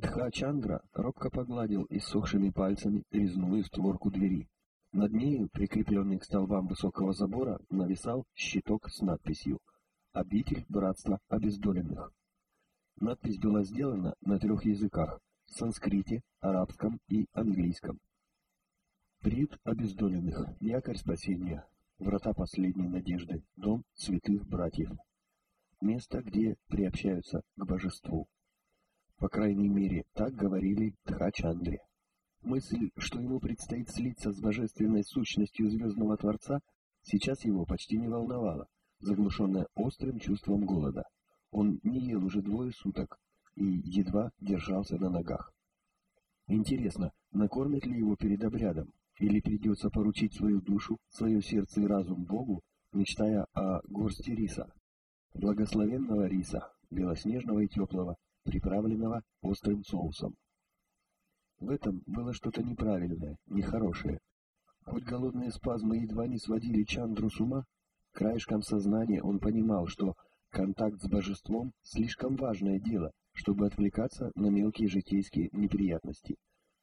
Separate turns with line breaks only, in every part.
Дха-Чандра робко погладил иссохшими пальцами резную створку двери. Над нею, прикрепленный к столбам высокого забора, нависал щиток с надписью «Обитель братства обездоленных». Надпись была сделана на трех языках – санскрите, арабском и английском. Приют обездоленных, якорь спасения, врата последней надежды, дом святых братьев. Место, где приобщаются к божеству. По крайней мере, так говорили Тхачандре. Мысль, что ему предстоит слиться с божественной сущностью Звездного Творца, сейчас его почти не волновала, заглушенная острым чувством голода. Он не ел уже двое суток и едва держался на ногах. Интересно, накормят ли его перед обрядом, или придется поручить свою душу, свое сердце и разум Богу, мечтая о горсти риса, благословенного риса, белоснежного и теплого, приправленного острым соусом. В этом было что-то неправильное, нехорошее. Хоть голодные спазмы едва не сводили Чандру с ума, краешком сознания он понимал, что контакт с божеством — слишком важное дело, чтобы отвлекаться на мелкие житейские неприятности.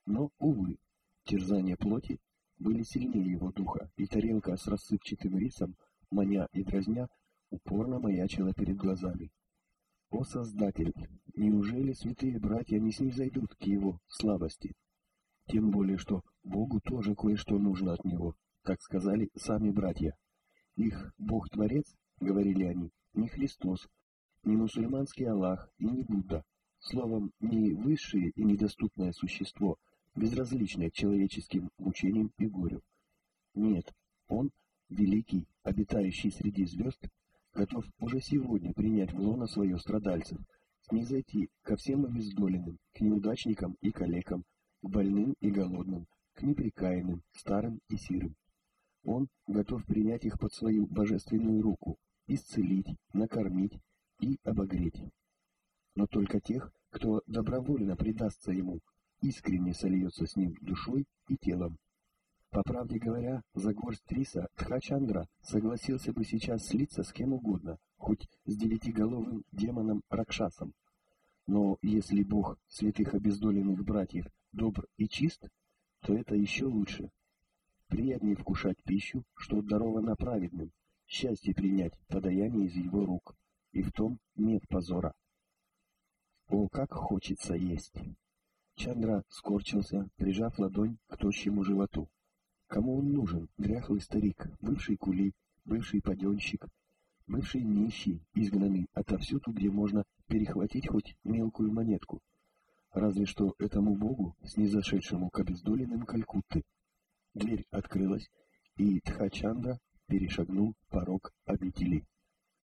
Но, увы, терзания плоти были сильнее его духа, и тарелка с рассыпчатым рисом, маня и дразня, упорно маячила перед глазами. О Создатель, неужели святые братья не снизойдут к его слабости? Тем более, что Богу тоже кое-что нужно от него, как сказали сами братья. Их Бог-творец, говорили они, не Христос, не мусульманский Аллах и не Будда, словом, не высшее и недоступное существо, безразличное к человеческим мучениям и горю. Нет, он, великий, обитающий среди звезд, готов уже сегодня принять в лоно свое страдальцев, снизойти ко всем обездоленным, к неудачникам и калекам, к больным и голодным, к неприкаянным, старым и сирым. Он готов принять их под свою божественную руку, исцелить, накормить и обогреть. Но только тех, кто добровольно предастся ему, искренне сольется с ним душой и телом. По правде говоря, за горсть риса Тхачандра согласился бы сейчас слиться с кем угодно, хоть с девятиголовым демоном Ракшасом. Но если Бог святых обездоленных братьев добр и чист, то это еще лучше. Приятнее вкушать пищу, что даровано праведным, счастье принять подаяние из его рук, и в том нет позора. О, как хочется есть! Чандра скорчился, прижав ладонь к тощему животу. Кому он нужен, дряхлый старик, бывший кули, бывший паденщик, бывший нищий, изгнанный отовсюду, где можно перехватить хоть мелкую монетку? Разве что этому богу, снизошедшему к обездоленным Калькутты. Дверь открылась, и Тхачандра перешагнул порог обители.